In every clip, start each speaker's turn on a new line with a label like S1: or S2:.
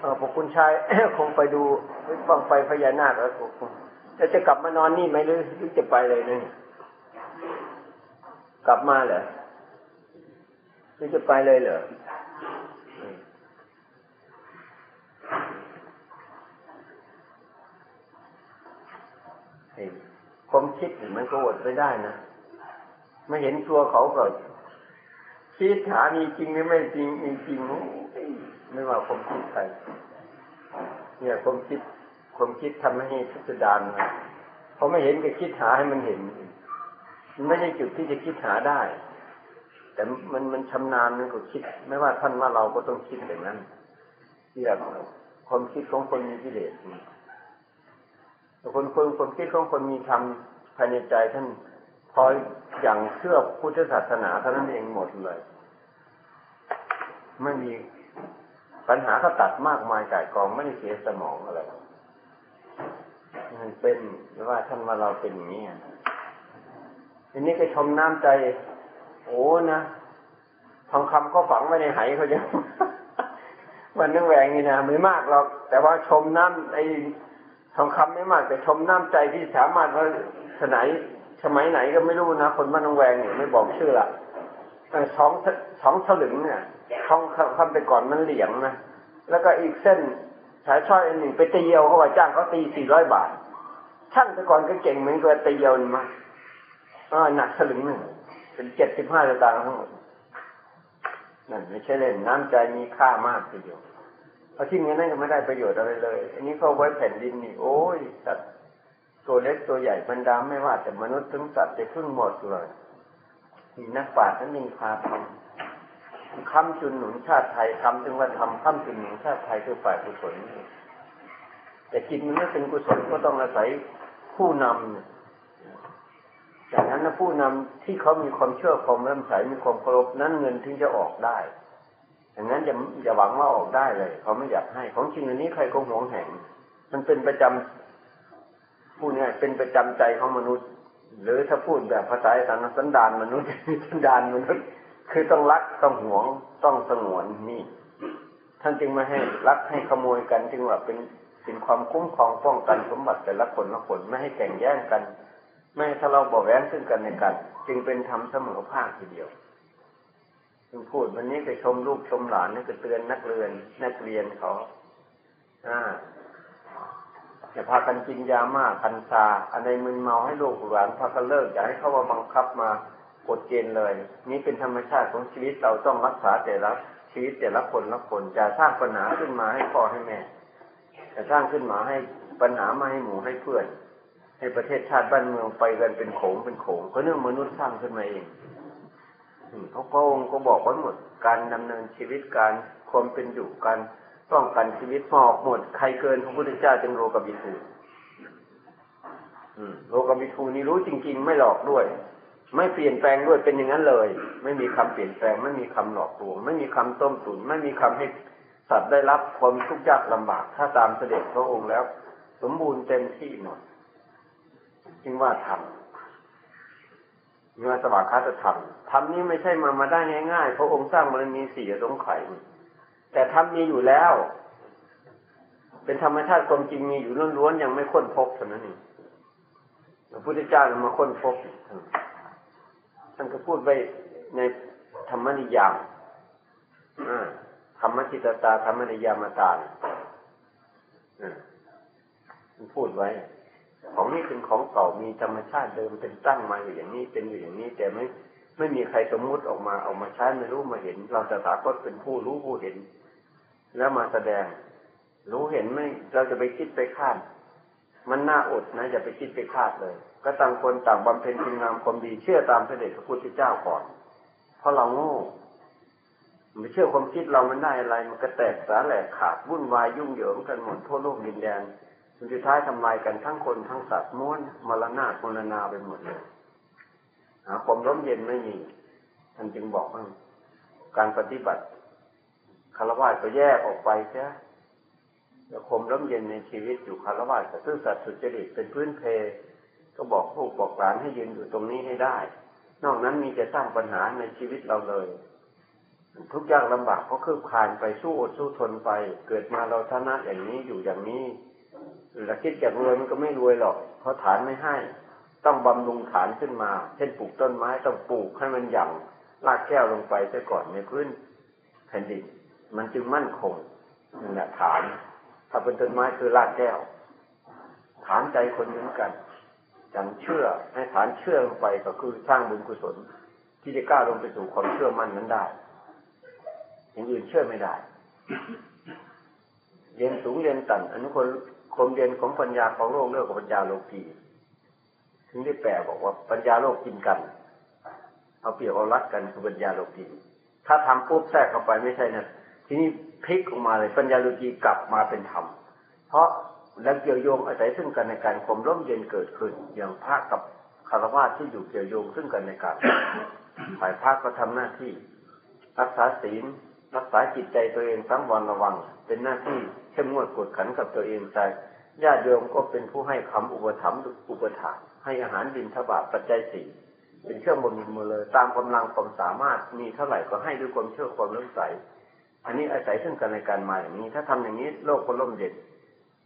S1: เออพวกคุณชายคงไปดูบังไฟพญานาคแล้วจะจะกลับมานอนนี่ไหมหรือหรือจะไปเลยนี่กลับมาเหรอหรือจะไปเลยเหรอความคิดมันก็อดไม่ได้นะไม่เห็นตัวเขาก็คิดหามีจริงหรือไม่จริงมีจริง ไม่ว่าความคิดใครเนี่ยความคิดความคิดทำให้พิสดารนะเขาไม่เห็นก็คิดหาให้มันเห็น มันไม่ใช่จุดที่จะคิดหาได้ แต่มันมันชำนาญมันก็คิด ไม่ว่าท่านว่าเราก็ต้องคิดอย่างนั้นเรียกความคิดของคนมีกิเลสคนคนความคิดของคนมีธรรมภายในใจท่านพออย่างเชื่อพุทธศาสนาเท่านั้นเองหมดเลย ไม่มี ปัญหาก็ตัดมากมายกายกองไม่ได้เสียสมองอะไรมันเป็นว่าท่านว่าเราเป็นอย่างนี้ทีนี้ก็ชมน้ำใจ โอ้นะทองคำเขาฝังไว้ในไหเขาจะมันนึกแหวงนี่นะไม่มากหรอก แต่ว่าชมน้ำไอ้ทองคำไม่มากแต่ชมน้ำใจที่สามารถว่าสมัยสมัยไหนก็ไม่รู้นะคนบ้านนองแวงเนี่ยไม่บอกชื่อละ สองสองฉลึงเนี่ยทองคำไปก่อนมันเหลี่ยมนะแล้วก็อีกเส้นสายช่อยอันหนึ่งไปตีเยวเขาว่าจ้างเขาตีสี่ร้อยบาทช่างแต่ก่อนก็เก่งเหมือนกับตีเยวนี่มาอ่าหนักฉลึงหนึ่งเป็นเจ็ดสิบห้าตางค์ทั้งหมดนั่นไม่ใช่เล่นน้ำใจมีค่ามากทีเดียวเพราะที่เงี้ยนั่นก็ไม่ได้ประโยชน์อะไรเลย อันนี้เขาไว้แผ่นดินนี่โอ้ยสัตว์ตัวเล็กตัวใหญ่บรรดาไม่ว่าแต่มนุษย์ถึงสัตว์จะพึ่งหมดเลย มีนักปราชญ์นั้นยังพาทำคำจุนหนุนชาติไทยคำถึงว่าทำคำจุนหนุนชาติไทยคือฝ่ายกุศลแต่จิตมันไม่เป็นกุศลก็ต้องอาศัยผู้นำจากนั้นนะผู้นำที่เขามีความเชื่อความเริ่มใสมีความเคารพนั้นเงินถึงจะออกได้อย่างนั้นจะจะหวังว่าออกได้เลย เขาไม่อยากให้ของจริงอันนี้ใครก็หวงแหงมันเป็นประจำพูดง่ายเป็นประจำใจของมนุษย์ หรือถ้าพูดแบบภาษาสันสันดานมนุษย์สันดานมนุษย์ คือต้องรักต้องหวงต้องสงวนนี่ท่านจึงมาให้รักให้ขโมยกันจึงว่าเป็นเป็นความคุ้มครองป้องกันสมบัติแต่ละคนละคนไม่ให้แข่งแย่งกัน ไม่ให้ทะเลาะเบาแว้งซึ่งกันในกัน จึงเป็นธรรมเสมอภาคทีเดียวจึงพูดวันนี้ไปชมลูกชมหลานนี่ก็เตือนนักเรียนนักเรียนเขาอ่า อย่าพากันกินยามากันซาอันใดมึนเมาให้ลูกหลานพากันเลิกอย่าให้เขามาบังคับมากดเกณฑ์เลย นี่เป็นธรรมชาติของชีวิตเราต้องรักษาแต่ละชีวิตแต่ละคนละคนจะสร้างปัญหาขึ้นมาให้พ่อให้แม่จะสร้างขึ้นมาให้ปัญหามาให้หมู่ให้เพื่อน ให้ประเทศชาติบ้านเมืองไปกันเป็นโขงเป็นโขงเพราะเนื่องมนุษย์สร้างขึ้นมาเองเขาพระองค์ก็บอกไว้หมดการดำเนินชีวิตการความเป็นอยู่การ ป้องกันชีวิตหอกหมด ใครเกินพระพุทธเจ้าจึงโลกบิทูโลกบิทูนี่รู้จริง ๆ ไม่หลอกด้วย ไม่เปลี่ยนแปลงด้วยเป็นอย่างนั้นเลย ไม่มีคำเปลี่ยนแปลง ไม่มีคำหลอกลวง ไม่มีคำต้มตุ๋นไม่มีคำให้สัตว์ได้รับความทุกข์ยากลำบาก ถ้าตามเสด็จพระองค์แล้ว สมบูรณ์เต็มที่หมดจึงว่าทำเมื่อสวากขาจะทำทำนี้ไม่ใช่มามาได้ง่ายๆ พระองค์สร้างมันมีสี่สงไข่ แต่ทำมีอยู่แล้ว เป็นธรรมชาติความจริงมีอยู่ล้วนๆยังไม่ค้นพบเท่านั้นเองพระพุทธเจ้ามาค้นพบท่านก็พูดไปในธรรมนิยามธรรมจิตตาธรรมนิยามตาท่านพูดไว้ ของนี้เป็นของเก่ามีธรรมชาติเดิมเป็นตั้งมาอยู่อย่างนี้เป็นอยู่อย่างนี้ แต่ไม่ ไม่มีใครสมมุติออกมาออกมาใช้ไม่รู้มาเห็น เราจะสาคตเป็นผู้รู้ผู้เห็น แล้วมาแสดง รู้เห็นไม่เราจะไปคิดไปคาด มันน่าอดนะอย่าไปคิดไปคาดเลย ก็ต่างคนต่างบำเพ็ญคุณงามความดีเชื่อตามเสด็จพระพุทธเจ้าก่อน เพราะเราโง่ไม่เชื่อความคิดเรามันได้อะไร มันก็แตกสาแหลกขาดวุ่นวายยุ่งเหยิงกันหมดทั่วโลกดินแดนสุดท้ายทำลายกันทั้งคนทั้งสัตว์ม้วนมรณะมรณาไปหมดเลย หาความร่มเย็นไม่มีท่านจึงบอกว่าการปฏิบัติคารวะก็แยกออกไปใช่แล้วคมร่มเย็นในชีวิตอยู่คารวะกับซื่อสัตย์สุจริตเป็นพื้นเพ ก็บอกผู้บอกหลานให้ยืนอยู่ตรงนี้ให้ได้ นอกนั้นมีจะสร้างปัญหาในชีวิตเราเลย ทุกอย่างลำบากก็คือผ่านไปสู้อดสู้ทนไป เกิดมาเราฐานะอย่างนี้อยู่อย่างนี้เราคิดอยากรวยมันก็ไม่รวยหรอกเพราะฐานไม่ให้ ต้องบำรุงฐานขึ้นมา เช่นปลูกต้นไม้ต้องปลูกให้มันหยั่งรากแก้วลงไปซะก่อนในพื้นแผ่นดินมันจึงมั่นคงนั่นแหละฐาน ถ้าเป็นต้นไม้คือรากแก้ว ฐานใจคนเหมือนกันอย่างเชื่อให้ฐานเชื่อลงไปก็คือสร้างบุญกุศล ที่จะกล้าลงไปสู่ความเชื่อมั่นนั้นได้อย่างอื่นเชื่อไม่ได้เรียนสูงเรียนต่ำอนนี้คนคมเรียนของปัญญาของโลกเรียกว่าปัญญาโลกี ถึงได้แปลบอกว่าปัญญาโลกกินกัน เอาเปรียบเอารัดกันคือปัญญาโลกีถ้าทำปุ๊บแทรกเข้าไปไม่ใช่นะทีนี้พลิกออกมาเลยปัญญาโลกีกลับมาเป็นธรรมเพราะแล้วเกี่ยวโยงอาศัยซึ่งกันในการความร่มเย็นเกิดขึ้น อย่างพระกับคารวะที่อยู่เกี่ยวโยงซึ่งกันในการฝ่ายพระก็ทำหน้าที่รักษาศีลรักษาจิตใจตัวเองตั้งวันระวัง เป็นหน้าที่เข้มงวดกดขันกับตัวเองใจ ญาติโยมก็เป็นผู้ให้คำอุปถัมภ์อุปถาให้อาหารบินทบาทปัจจัยสี่เป็นเครื่องบำรุงมือเลยตามกำลังความสามารถมีเท่าไหร่ก็ให้ด้วยความเชื่อความเลื่อมใส อันนี้อาศัยซึ่งกันในการมาอย่างนี้ ถ้าทำอย่างนี้โลกก็ล่มเย็น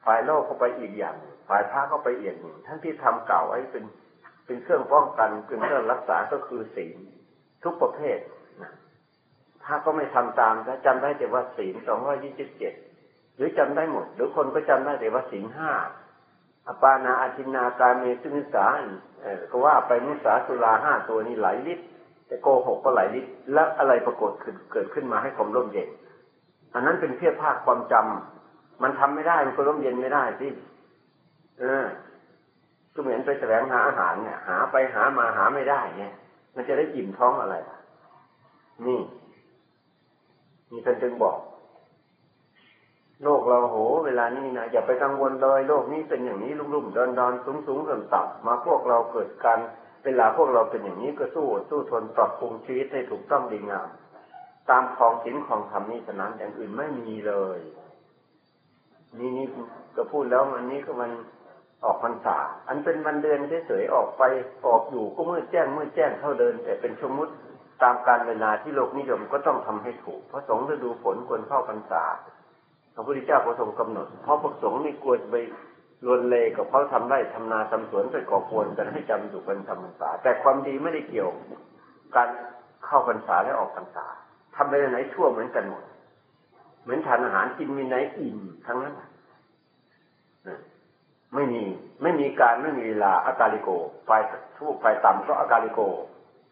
S1: ฝ่ายโลกก็ไปอีกอย่างฝ่ายพระก็ไปอีกอย่างทั้งที่ทำเก่าไว้เป็นเป็นเครื่องป้องกันเป็นเครื่องรักษาก็คือศีลทุกประเภทนะถ้าก็ไม่ทำตามก็จำได้แต่ว่าศีลสองร้อยี่สิบเจ็ด หรือจำได้หมด หรือคนก็จำได้แต่ว่าศีลห้าอปานาอาชินาการเมสุนิสาก็ว่าไปมุสาสุราห้าตัวนี้หลายลิตรแต่โกหกก็หลายลิตรแล้วอะไรปรากฏเกิดขึ้นมาให้ความร่มเย็น อันนั้นเป็นเพียรภาคความจำมันทำไม่ได้มันก็ร่มเย็นไม่ได้สิเออก็เหมือนไปแสวงหาอาหารเนี่ย หาไปหามาหาไม่ได้ เนี่ย มันจะได้อิ่มท้องอะไรนี่นี่ท่านจึงบอก โลกเราโห เวลานี้นะอย่าไปกังวลเลยโลกนี้เป็นอย่างนี้ลุ่มๆดอนดอนสูงสูงต่ำต่ำมาพวกเราเกิดการเวลาพวกเราเป็นอย่างนี้ก็สู้สู้ทนปรับปรุงชีวิตให้ถูกต้องดีงาม ตามของศีลของธรรมนี้ฉะนั้นอย่างอื่นไม่มีเลย นี่นี่ก็พูดแล้วอันนี้ก็มันออกพรรษา อันเป็นวันเดือนเฉยๆออกไปออกอยู่ก็มืดแจ้งมืดแจ้งเท่าเดิน แต่เป็นชมุดตามการเวลาที่โลกนิยมก็ต้องทำให้ถูก เพราะสงฤดูฝนควรเข้าพรรษา พระพุทธเจ้าประทรงกำหนด เพราะพระสงฆ์นี่กลัวจะไปลวนเลกับเขาทำไร่ทำนาทำสวนไปก่อควรกันให้จำอยู่เป็นธรรมษา แต่ความดีไม่ได้เกี่ยวการเข้าพรรษาและออกพรรษาทำไปไหนชั่วเหมือนกันหมด เหมือนทานอาหารกินมีไหนอิ่มทั้งนั้นไม่มีไม่มีการไม่มีเวลาอากาลิโกไฟทุกไฟต่ำก็อากาลิโก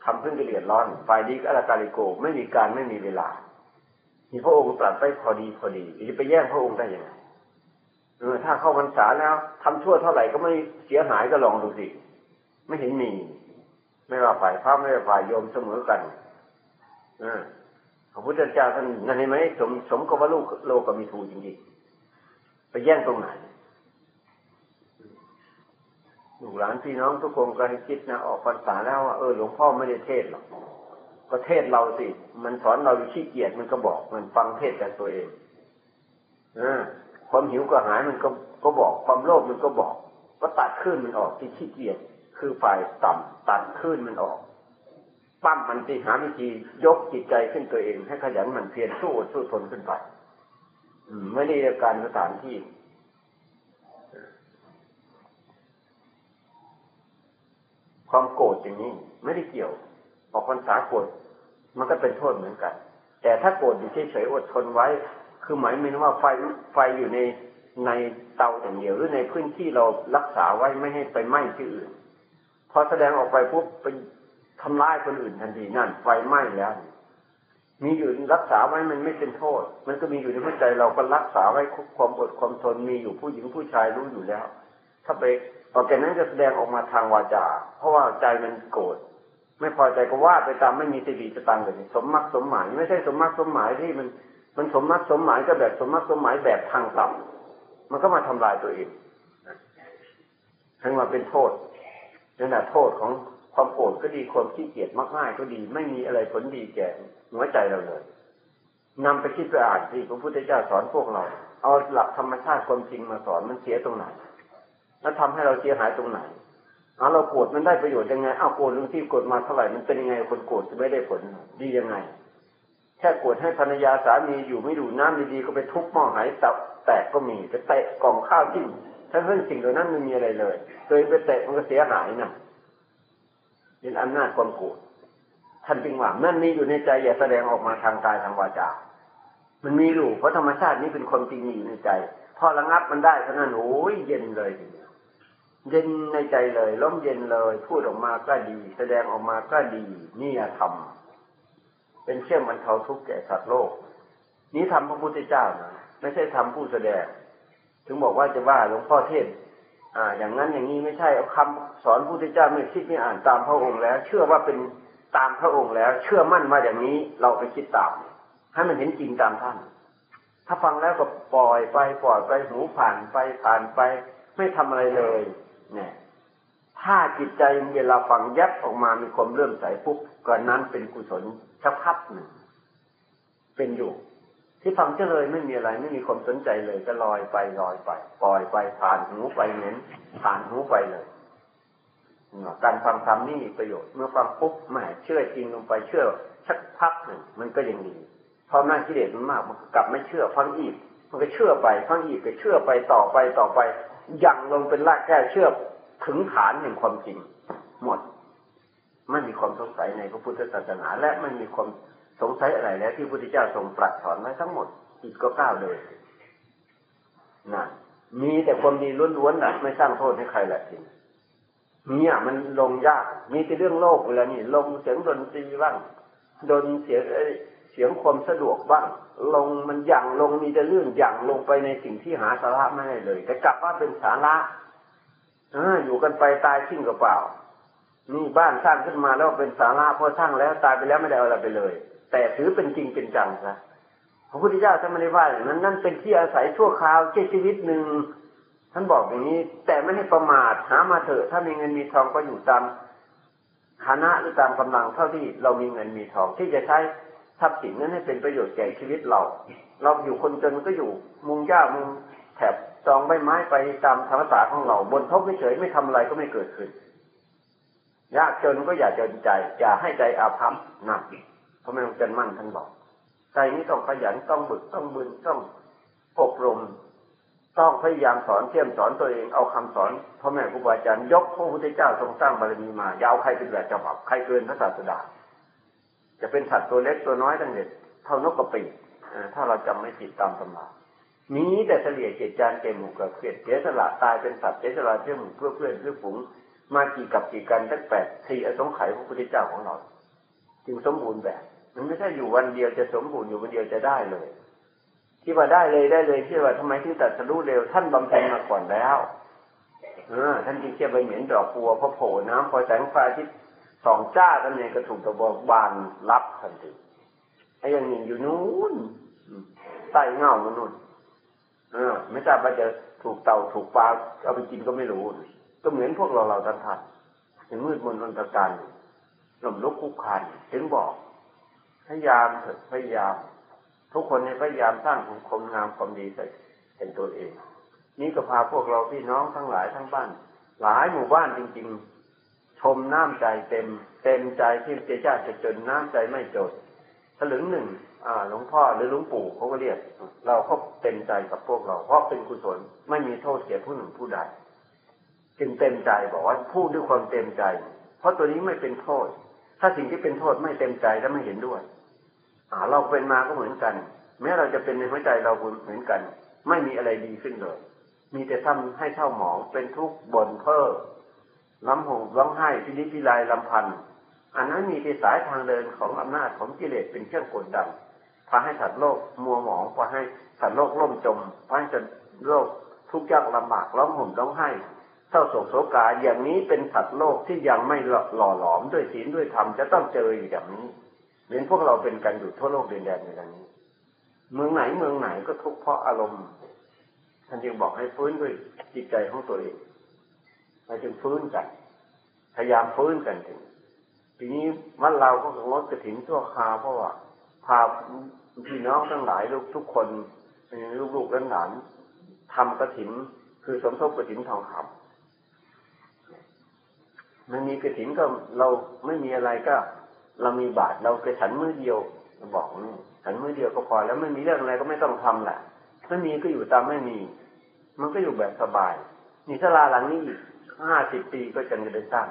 S1: ทำเพื่อเดือดร้อนฝ่ายดีก็อากาลิโก ไม่มีการไม่มีเวลา มีพระองค์ตรัสไปพอดีพอดีจะไปแย่งพระองค์ได้ยังไงเออถ้าเข้าพรรษาแล้วทำชั่วเท่าไหร่ก็ไม่เสียหายก็ลองดูสิ ไม่เห็นมี ไม่ว่าฝ่ายพระไม่ว่าฝ่ายโยมเสมอกันอพระพุทธเจ้าท่านนั่นเห็นไหมสมสมกับว่าลูกโลกมีทูจริงๆไปแย่งตรงไหนลูกหลานพี่น้องทุกคนก็ให้คิดนะออกพรรษาแล้วว่าเออหลวงพ่อไม่ได้เทศหรอก ก็เทศเราสิ มันสอนเราอยู่ขี้เกียจมันก็บอก มันฟังเทศจากตัวเองอความหิวก็หายมันก็ก็บอก ความโลภมันก็บอกก็ตัดขึ้นมันออกที่ขี้เกียจคือฝ่ายต่ำตัดขึ้นมันออกปั้มมันตีหาวิธียกจิตใจขึ้นตัวเอง ให้ขยันมันเพียรสู้สู้ทนขึ้นไปไม่ได้การสถานที่ความโกรธอย่างนี้ ไม่ได้เกี่ยว ออกพรรษาโกรธ มันก็เป็นโทษเหมือนกัน แต่ถ้าโกรธอยู่เฉยๆอดทนไว้ คือหมายมีว่าไฟไฟอยู่ในในเตาอย่างเดียวหรือในพื้นที่เรารักษาไว้ไม่ให้ไปไหม้ที่อื่น พอแสดงออกไปปุ๊บไปทำลายคนอื่นทันทีนั่นไฟไหม้แล้ว มีอยู่รักษาไว้มันไม่เป็นโทษ มันก็มีอยู่ในหัวใจเราก็รักษาไว้ความอดความทนมีอยู่ผู้หญิงผู้ชายรู้อยู่แล้ว ถ้าไปต่อจากนั้นจะแสดงออกมาทางวาจา เพราะว่าใจมันโกรธ ไม่พอใจก็ว่าไปตามไม่มีสติสตังเลยสมมักสมหมายไม่ใช่สมมักสมหมายที่มันมันสมมักสมหมายก็แบบสมมักสมหมายแบบทางต่ำมันก็มาทำลายตัวเองทั้งมาเป็นโทษนั่นแหละโทษของความโกรธก็ดีความขี้เกียจมากง่ายก็ดี ไม่มีอะไรผลดีแก่หัวใจเราเลยนำไปคิดไปอ่านที่พระพุทธเจ้าสอนพวกเรา เอาหลักธรรมชาติความจริงมาสอนมันเสียตรงไหน แล้วทำให้เราเสียหายตรงไหน เอาเราโกรธมันได้ประโยชน์ยังไงเอาโกรธเรื่องที่โกรธมาเท่าไหร่มันเป็นยังไงคนโกรธจะไม่ได้ผลดียังไง แค่โกดให้ภรรยาสามีอยู่ไม่ดูน้ำดีๆก็ไปทุบหม้อหายตับแตกก็มีไปเตะกล่องข้าวทิ้งถ้าเรื่องสิ่งเหล่านั้นไม่มีอะไรเลยโดยไปเตะมันก็เสียหายนะเป็นอำนาจความโกรธท่านจึงว่านั่นมีอยู่ในใจอย่าแสดงออกมาทางกายทางวาจา มันมีอยู่เพราะธรรมชาตินี้เป็นความจริงอยู่ในใจ พอระงับมันได้เท่านั้นโอ้ยเย็นเลยทีเดียว เย็นในใจเลยล้มเย็นเลย พูดออกมาก็ดี แสดงออกมาก็ดีนี่ธรรมเป็นเชื่อมบรรเทาทุกข์แก่สัตว์โลก นี้ทำพระพุทธเจ้านะไม่ใช่ทำผู้แสดง ถึงบอกว่าจะว่าหลวงพ่อเทศอ่า อย่างนั้นอย่างนี้ไม่ใช่เอาคำสอนพระพุทธเจ้าไม่คิดไม่อ่านตามพระองค์แล้ว เชื่อว่าเป็นตามพระองค์แล้ว เชื่อมั่นมาอย่างนี้เราไปคิดตามให้มันเห็นจริงตามท่าน ถ้าฟังแล้วก็ปล่อยไปปล่อยไปหูผ่านไปผ่านไป ไม่ทำอะไรเลย เนี่ย ถ้าจิตใจเวลาฟังยัดออกมามีความเลื่อมใสปุ๊บก็นั้นเป็นกุศลชักพับหนึ่ง เป็นอยู่ที่ฟังเฉลยไม่มีอะไรไม่มีความสนใจเลยก็ลอยไปลอยไปปล่อยไปผ่านหูไปเหม็นผ่านหูไปเลยการฟังธรรมนี่มีประโยชน์เมื่อฟังปุ๊บแหมเชื่อจริงลงไปเชื่อชักพักหนึ่งมันก็ยังดีพอหน้ากิเลสมันมากมันกลับไม่เชื่อฟังอีก มันก็เชื่อไปฟังอีกก็เชื่อไปต่อไปต่อไป ยังลงเป็นรากแก้เชื่อถึงฐานแห่งความจริง หมด ไม่มีความสงสัยในพระพุทธศาสนา และไม่มีความสงสัยอะไรแล้วที่พระพุทธเจ้าทรงตรัสสอนไว้ทั้งหมดอีกก็ก้าวเลยนะมีแต่ความดีล้วนๆนะไม่สร้างโทษให้ใครแหละทีเนี่ยมันลงยาก มีแต่เรื่องโลกเวลานี่ลงเสียงดนตรีบ้างดนเสียง เสียงความสะดวกบ้าง ลงมันอย่างลงมีแต่เรื่องอย่างลงไปในสิ่งที่หาสาระไม่ได้เลย แต่กลับว่าเป็นสาระออยู่กันไปตายทิ้งกับเปล่านี่บ้านสร้างขึ้นมาแล้วเป็นสาราพอสร้างแล้วตายไปแล้วไม่ได้อะไรไปเลย แต่ถือเป็นจริงเป็นจังนะพระพุทธเจ้าท่านไม่ได้ว่าอย่างนั้นนั่นเป็นที่อาศัยชั่วคราวเช่ชีวิตหนึ่งท่านบอกอย่างนี้ แต่ไม่ให้ประมาทหามาเถอะถ้ามีเงินมีทองก็อยู่ตามฐานะหรือตามกำลังเท่าที่เรามีเงินมีทองที่จะใช้ ทรัพย์สินนั้นให้เป็นประโยชน์แก่ชีวิตเรา เราอยู่คนจนก็อยู่มุงหญ้ามุงแถบจองใบไม้ไปตามธรรมศาสตร์ของเรา บนทบไม่เฉยไม่ทำอะไรก็ไม่เกิดขึ้น ยากจนก็อย่าจนใจ อย่าให้ใจอาภัพหนักเพราะไม่ต้องจนมั่นท่านบอก ใจนี้ต้องขยันต้องบึกต้องบึนต้องอบรม ต้องพยายามสอนเที่ยมสอนตัวเองเอาคำสอนพ่อแม่ครูบาอาจารย์ยกพระพุทธเจ้าทรงสร้างบารมีมายาวใครเป็นแบบฉบับใครเกินพระศาสดา จะเป็นสัตว์ตัวเล็กตัวน้อยตั้งเด็ดเท่านกกระปีถ้าเราจำไม่ผิดตามตำรามีแต่เฉลี่ยเจตจานเกหมู่กับเพียดเสียสละตายเป็นสัตว์เสียสละเพื่อหมู่เพื่อเพื่อนเพื่อฝูงมากี่กับกี่กันตั้งแปดทีอสงไขยพระพุทธเจ้าของเรา จึงสมบูรณ์แบบมันไม่ใช่อยู่วันเดียวจะสมบูรณ์อยู่วันเดียวจะได้เลย ที่ว่าได้เลยได้เลยที่ว่าทำไมที่ตัดสรู้เร็วท่านบำเพ็ญมาก่อนแล้วเออท่านจึงเชื่อไปเหม็นดอกบัวพอโผล่น้ำพอแสงไฟที่ สองจ้าท่านเองก็ถูกตะบอกบานรับทันทีไอ้ยังนี้อยู่นู้นใต้เงามนุษย์เออ ไม่ทราบว่าจะถูกเต่าถูกปลาเอาไปกินก็ไม่รู้ ก็เหมือนพวกเราเราท่านท่านยังมืดมนวันตะการหล่มลุกคุกคานถึงบอก พยายามเถิดพยายาม ทุกคนในพยายามสร้างความงามความดีใส่เป็นตัวเอง นี่ก็พาพวกเราพี่น้องทั้งหลายทั้งบ้าน หลายหมู่บ้านจริง ๆ ชมน้ำใจเต็ม เต็มใจที่เจ้าจะจนน้ำใจไม่จดถลึงหนึ่งหลวงพ่อหรือหลวงปู่เขาก็เรียก เราก็เต็มใจกับพวกเรา เพราะเป็นกุศลไม่มีโทษเสียผู้หนึ่งผู้ใดจึงเต็มใจบอกว่าพูดด้วยความเต็มใจ เพราะตัวนี้ไม่เป็นโทษ ถ้าสิ่งที่เป็นโทษไม่เต็มใจและไม่เห็นด้วย อ่า เราเป็นมาก็เหมือนกัน แม้เราจะเป็นในหัวใจเราเหมือนกัน ไม่มีอะไรดีขึ้นเลย มีแต่ทำให้เท่าหมองเป็นทุกข์บ่นเพ้อ ล้ำหงร้องไห้พินิพิลายลำพันธ์อันนั้นมีที่สายทางเดินของอำนาจของกิเลสเป็นเครื่องกดดันพาให้สัตว์โลกมัวหมองพาให้สัตว์โลกล่มจมพาให้สัตว์โลกทุกข์ยากลำบากร้องห่มร้องไห้เศร้าโศกโศกาอย่างนี้เป็นสัตว์โลกที่ยังไม่หล่อหลอมด้วยศีลด้วยธรรมจะต้องเจออย่างนี้เหมือนพวกเราเป็นกันอยู่ทั่วโลกเดินแดนอย่างนี้ เมืองไหนเมืองไหนก็ทุกข์เพราะอารมณ์ท่านจึงบอกให้ฟื้นด้วยจิตใจของตัวเอง เราจึงฟื้นกัน พยายามฟื้นกันถึง ทีนี้มันเราก็งดกระถิ่นชั่วคราวเพราะว่าพาพี่น้องทั้งหลายลูกทุกคนลูกๆหลานทำกระถิ่นคือสมทบกระถิ่นทองคำมันมีกระถินก็เราไม่มีอะไรก็ เรามีบาทเรากระฉันมือเดียวบอกนี่ฉันมือเดียวก็พอแล้วไม่มีเรื่องอะไรก็ไม่ต้องทำแหละไม่มีก็อยู่ตามไม่มี มันก็อยู่แบบสบายนี่ศาลาหลังนี้อีก ห้าสิบปีก็จะได้ตั้ง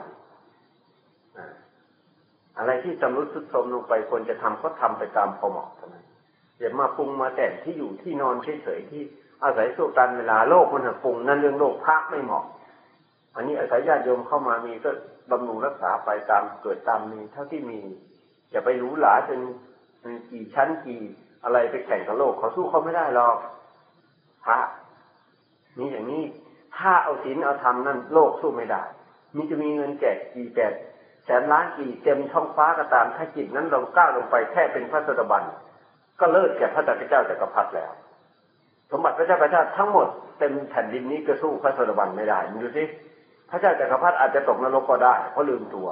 S1: อะไรที่จำรุดสุดโทมลงไปควรจะทำก็ทำไปตามพอเหมาะเท่านั้นอย่ามาปรุงมาแต่งที่อยู่ที่นอนเฉยๆที่อาศัยสู้กันเวลาโลกมันปรุงนั่นเรื่องโลกพักไม่เหมาะ อันนี้อาศัยญาติโยมเข้ามามีก็บำรุงรักษาไปตามเกิดตามมีเท่าที่มีอย่าไปรู้หลาจนกี่ชั้นกี่อะไรไปแข่งกับโลกเขาสู้เขาไม่ได้หรอกพระนี่อย่างนี้ ถ้าเอาศีลเอาธรรมนั่นโลกสู้ไม่ได้ มีจะมีเงินแจกกี่แจกแสนล้านกี่เต็มท้องฟ้าก็ตามถ้าจิตนั้นเราก้าวลงไปแค่เป็นพระสดบันก็เลิศแก่พระจักรเจ้าจักรพรรดิแล้ว สมบัติพระเจ้าประชาทั้งหมดเต็มแผ่นดินนี้ก็สู้พระสดบันไม่ได้ดูสิพระเจ้าจักรพรรดิอาจจะตกนรกก็ได้เพราะลืมตัว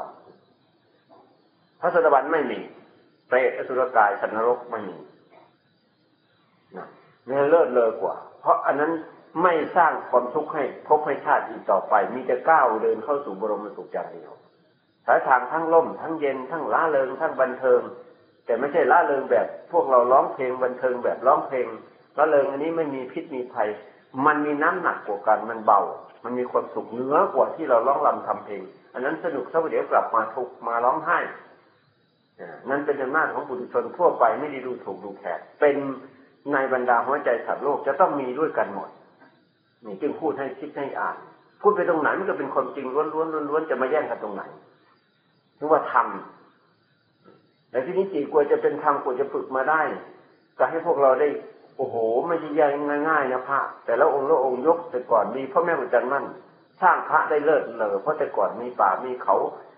S1: พระสดบันไม่มีเปรตอสุรกายสันนรกไม่มีนะเนี่ยเลิศเลยกว่า เพราะอันนั้น ไม่สร้างความทุกข์ให้พบให้ชาติอีกต่อไป มีแต่ก้าวเดินเข้าสู่บรมสุขอย่างเดียวสายทางทั้งล่ม ทั้งเย็นทั้งล้าเริงทั้งบันเทิง แต่ไม่ใช่ล้าเริงแบบ พวกเราร้องเพลงบันเทิงแบบร้องเพลงล้าเริงอันนี้ไม่มีพิษมีภัย มันมีน้ำหนักกว่ากันมันเบา มันมีความสุขเหนือกว่าที่เราร้องรำทำเพลง อันนั้นสนุกสักเดี๋ยวกลับมาทุกมาร้องไห้นั่นเป็นอำนาจของบุตรชนทั่วไปไม่ได้ดูถูกดูแคลนเป็นในบรรดาหัวใจสัตว์โลกจะต้องมีด้วยกันหมด นี่จึงพูดให้คิดให้อ่าน พูดไปตรงไหนมันก็เป็นความจริงล้วนๆล้วนๆจะมาแย่งกันตรงไหนนึกว่าทำแต่ที่นี้จีกว่าจะเป็นธรรมกว่าจะฝึกมาได้ก็ให้พวกเราได้ โอ้โหไม่ใช่ยังง่ายๆนะพระแต่แล้วองค์ละองค์ยกแต่ก่อนมีพ่อแม่ครูจันมั่นสร้างพระได้เลิศเลยเพราะแต่ก่อนมีป่ามีเขา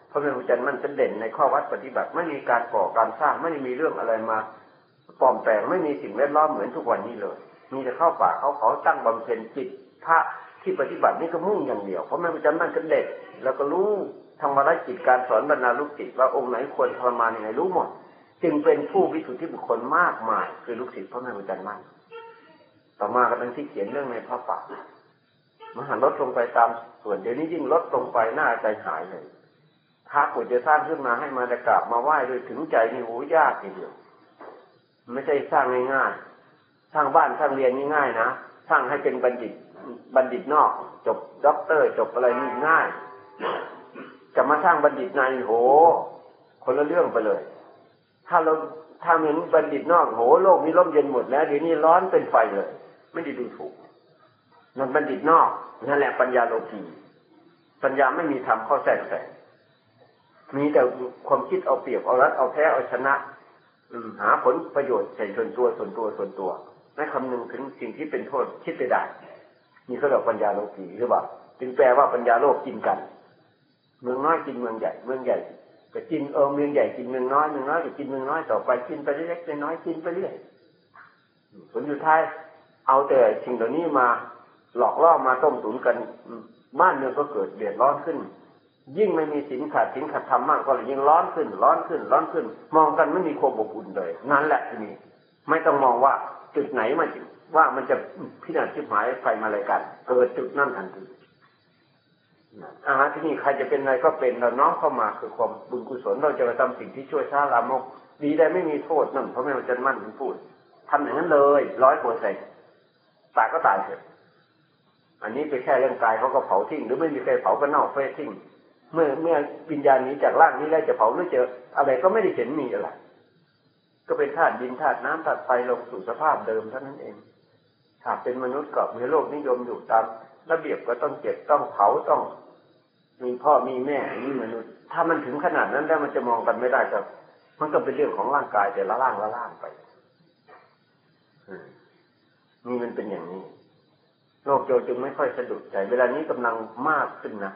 S1: พ่อแม่ครูจันมั่นเป็นเด่นในข้อวัดปฏิบัติ ไม่มีการก่อการสร้างไม่มีเรื่องอะไรมาปลอมแปลงไม่มีสิ่งแวดล้อมเหมือนทุกวันนี้เลย มีแต่เข้าป่าเขาเขาตั้งบำเพ็ญจิต พระที่ปฏิบัตินี่ก็มุ่งอย่างเดียว เพราะแม่ครูจันมั่นเป็นเด็กแล้วก็รู้ทำภารกิจการสอนบรรณาลูกศิษย์ว่าองค์ไหนควรทรมานยังไงรู้หมด จึงเป็นผู้วิสุทธิบุคคลมากมาย คือลูกศิษย์พระแม่ครูจันมั่นต่อมาก็เป็นที่เขียนเรื่องในพระป่ามหาลดลงไปตามส่วนเดี๋ยวนี้ยิ่งลดลงไปหน้าใจหายเลยพระควรจะสร้างขึ้นมาให้มาจะกราบมาไหว้โดยถึงใจนี่โหยากทีเดียวไม่ใช่สร้างง่ายๆสร้างบ้านสร้างเรียนง่ายๆนะสร้างให้เป็นบัณฑิต บัณฑิตนอก จบด็อกเตอร์ จบอะไรนี่ง่ายจะมาสร้างบัณฑิตในโห คนละเรื่องไปเลย ถ้าเราถ้าเห็นบัณฑิตนอกโหโลกนี้ร่มเย็นหมดแล้วเดี๋ยวนี้ร้อนเป็นไฟเลย ไม่ได้ดูถูกนั่นบัณฑิตนอกนั่นแหละปัญญาโลกีปัญญาไม่มีธรรมข้อแทรกแซงมีแต่ความคิดเอาเปรียบเอารัดเอาแพ้เอาชนะหาผลประโยชน์ใส่ส่วนตัวส่วนตัวส่วนตัวไม่คำนึงถึงสิ่งที่เป็นโทษคิดไปได้ นี่เขาเรียกปัญญาโลกีหรือเปล่าจึงแปลว่าปัญญาโลกกินกัน เมืองน้อยกินเมืองใหญ่เมืองใหญ่ก็กินเออเมืองใหญ่กินเมืองน้อยเมืองน้อยก็กินเมืองน้อยต่อไปกินไปเล็กๆน้อยกินไปเรื่อยผลสุดท้ายเอาแต่สิ่งเหล่านี้มาหลอกล่อมาต้มตุ๋นกันบ้านเมืองก็เกิดเดือดร้อนขึ้น ยิ่งไม่มีสินขาดสินขาดธรรมมากก็เลยยิ่งร้อนขึ้น ร้อนขึ้น ร้อนขึ้น มองกันไม่มีความอบอุ่นเลยนั่นแหละที่นี่ไม่ต้องมองว่าจุดไหนมา ว่ามันจะพิจารณาชิบหายไฟมาอะไรกันเกิดจุดนั่นทันทีอาหารที่นี่ใครจะเป็นอะไรก็เป็นเราน้อมเข้ามาคือความบุญกุศลเราจะกระทำสิ่งที่ช่วยชาลามกดีได้ไม่มีโทษนั่นเพราะไม่เราจะมั่นถึงพูดทำอย่างนั้นเลยร้อยเปอร์เซ็นตายก็ตายเถอะอันนี้ไปแค่เรื่องกายเขาก็เผาทิ้งหรือไม่มีใครเผาก็เน่าเฟทิ้งเมื่อเมื่อวิญญาณนี้จากร่างนี้แล้วจะเผาหรือเจออะไรก็ไม่ได้เห็นมีอะไร ก็เป็นธาตุดินธาตุน้ำธาตุไฟลงสู่สภาพเดิมเท่านั้นเอง ถ้าเป็นมนุษย์ก็มีโลกนิยมอยู่ตามระเบียบก็ต้องเก็บต้องเผาต้อง มีพ่อมีแม่มีมนุษย์ ถ้ามันถึงขนาดนั้นแล้วมันจะมองกันไม่ได้ครับ มันก็เป็นเรื่องของร่างกายแต่ละร่างละร่างไปนี่มันเป็นอย่างนี้โลกโจจึงไม่ค่อยสะดุดใจ เวลานี้กำลังมากขึ้นนะ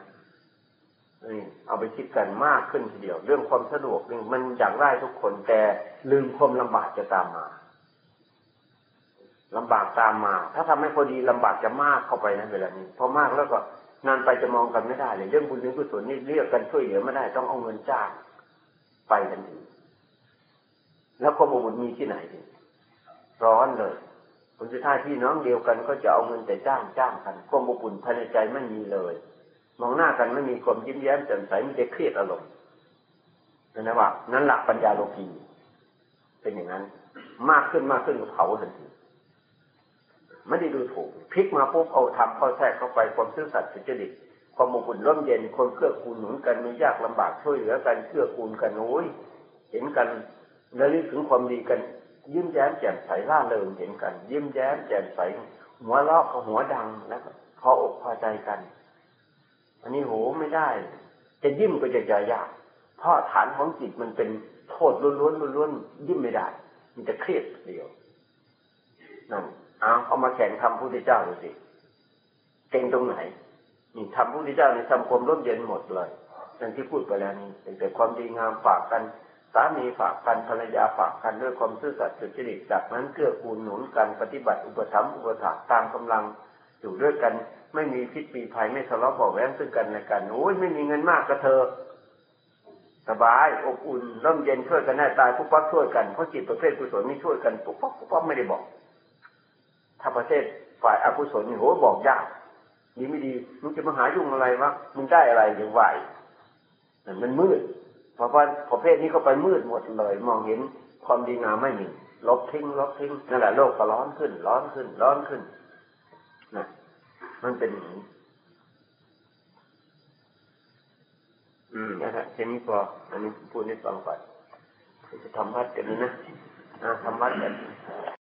S1: นี่เอาไปคิดกันมากขึ้นทีเดียว เรื่องความสะดวกนี่มันอยากได้ทุกคนแต่ลืมความลำบากจะตามมา ลำบากตามมา ถ้าทำให้พอดีลำบากจะมากเข้าไปนะเวลานี้พอมากแล้วก็นานไปจะมองกันไม่ได้เลยเรื่องบุญเรื่องกุศลนี่เรียกกันช่วยเหลือไม่ได้ต้องเอาเงินจ้างไปทันทีแล้วความบุญมีที่ไหนดิร้อนเลยผลสุดท้ายพี่น้องเดียวกันก็จะเอาเงินแต่จ้างจ้างกันความบุญภายในใจไม่มีเลย มองหน้ากันไม่มีความยิ้มแย้มแจ่มใสมีแต่เครียดอารมณ์นั่นนะว่า นั้นหลักปัญญาโลกีเป็นอย่างนั้น มากขึ้นมากขึ้นก็เผาทันที ไม่ได้ดูถูกพลิกมาปุ๊บเอาทำเข้าแทรกเข้าไปความซื่อสัตย์สุจริตความอบอุ่นร่มเย็นคนเกื้อกูลหนุนกันมียากลำบากช่วยเหลือกันเกื้อกูลกันโอ้ยเห็นกันแล้วนึกถึงความดีกัน ยิ้มแย้มแจ่มใสล่าเริงเห็นกัน ยิ้มแย้มแจ่มใสหัวเราะกับหัวดังแล้วพออกพอใจกัน อันนี้โหไม่ได้ จะยิ้มก็จะจะยากเพราะฐานของจิตมันเป็นโทษล้วนๆล้วนๆยิ้มไม่ได้ มันจะเครียดเดียวนั่น เอาเอามาแข่งทำพุทธเจ้าดูสิเก่งตรงไหนนี่ทำพุทธเจ้าในี่ทำคมร่มเย็นหมดเลยอย่างที่พูดไปแล้วนี่แต่ความดีงามฝากกันสามีฝากกันภรรยาฝากกันด้วยความซื่อสัตย์สุจริตจากนั้นเกื้อกูลหนุนกันปฏิบัติอุปถัมภ์อุปถัมภ์ตามกำลังอยู่ด้วยกัน ไม่มีพิษปีภัยไม่ทะเลาะเบาแหวงซึ่งกันและกันโอ้ยไม่มีเงินมากก็เธอสบายอบอุ่นร่มเย็นช่วยกันแน่ตายปุ๊บปั๊บช่วยกันเพราะจิตประเภทกุศลนี่ช่วยกันปุ๊บปั๊บปุ๊บปั๊บไม่ได้บอก ถ้าประเทศฝ่ายอกุศลนี่โหบอกยากดีไม่ดีมึงจะมาหายุ่งอะไรวะมึงได้อะไรอย่างไหวมันมืดเพราะว่าประเภทนี้เขาไปมืดหมดเลย มองเห็นความดีงามไม่มีลบทิ้งลบทิ้งนั่นแหละโลกก็ร้อนขึ้น ร้อนขึ้น ร้อนขึ้นนะมันเป็นอย่างนี้อืมนะฮะแค่นี้พออันนี้พูดให้ฟังก่อนจะทำวัดกันนะนะทำวัดกัน